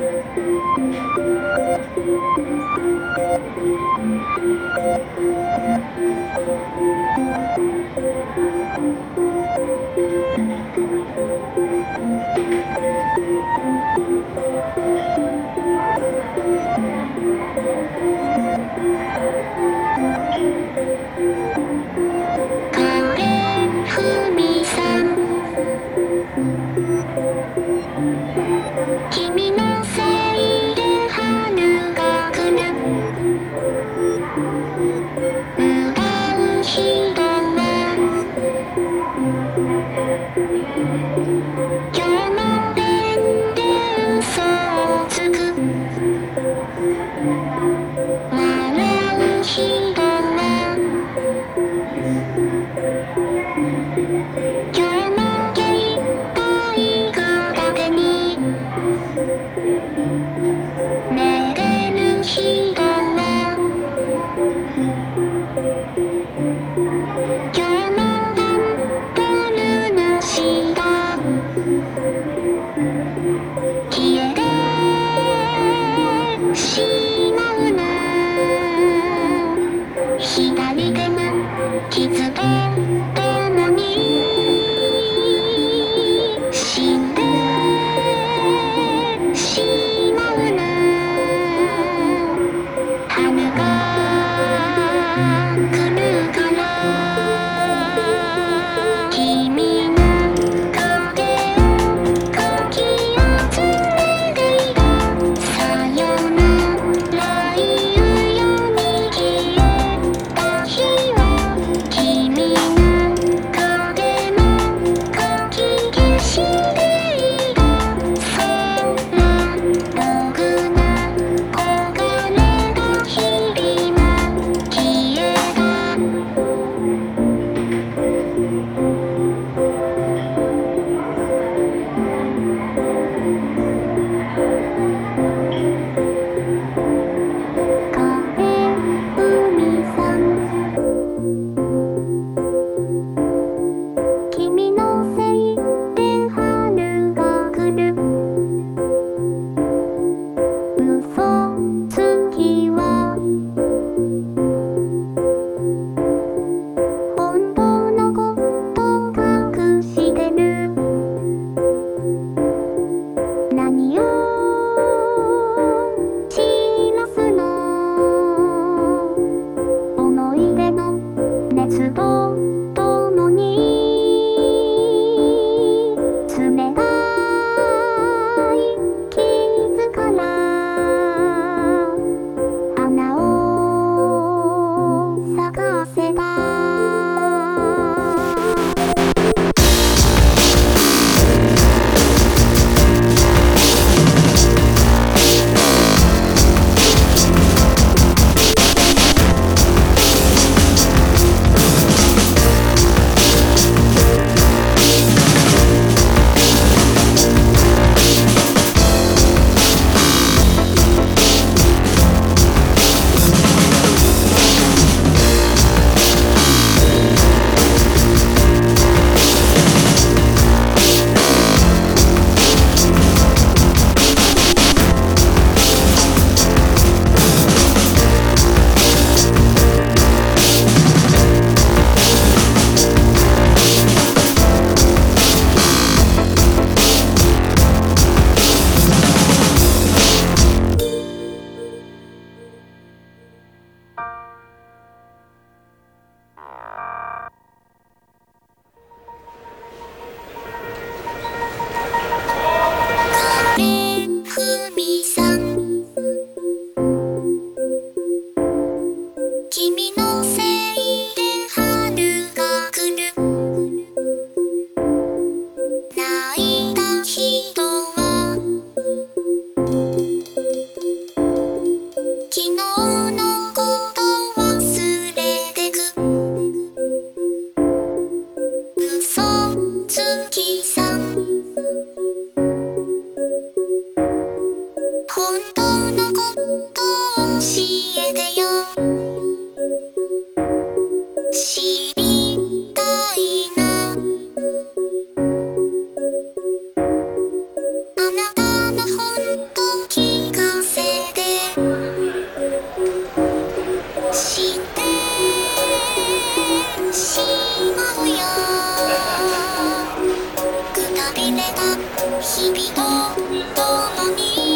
Thank you. したた日々と共に